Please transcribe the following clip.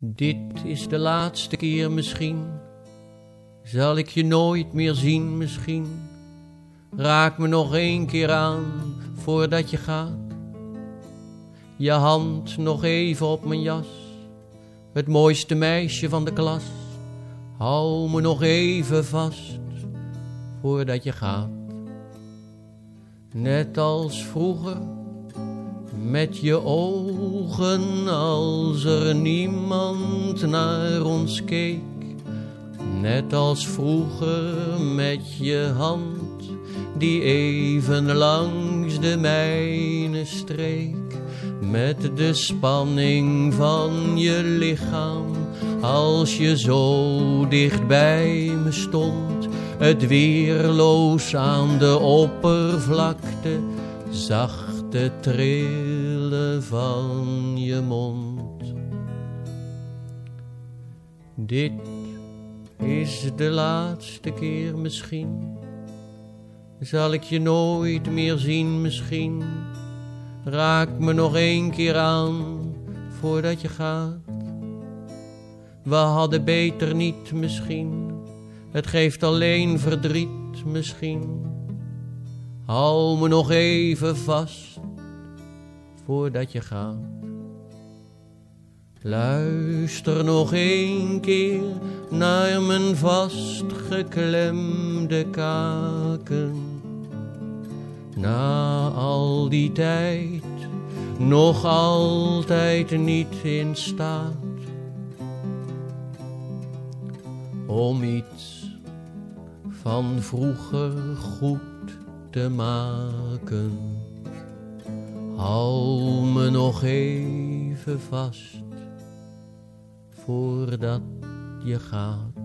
Dit is de laatste keer misschien, zal ik je nooit meer zien misschien. Raak me nog één keer aan voordat je gaat. Je hand nog even op mijn jas, het mooiste meisje van de klas. Hou me nog even vast voordat je gaat. Net als vroeger met je ogen als er niemand naar ons keek. Net als vroeger met je hand die even langs de mijne streek. Met de spanning van je lichaam als je zo dicht bij me stond. Het weerloos aan de oppervlakte zag te trillen van je mond. Dit is de laatste keer misschien. Zal ik je nooit meer zien misschien. Raak me nog één keer aan voordat je gaat. We hadden beter niet misschien. Het geeft alleen verdriet misschien. Hou me nog even vast voordat je gaat. Luister nog een keer naar mijn vastgeklemde kaken. Na al die tijd nog altijd niet in staat om iets van vroeger goed te maken. Hou me nog even vast voordat je gaat.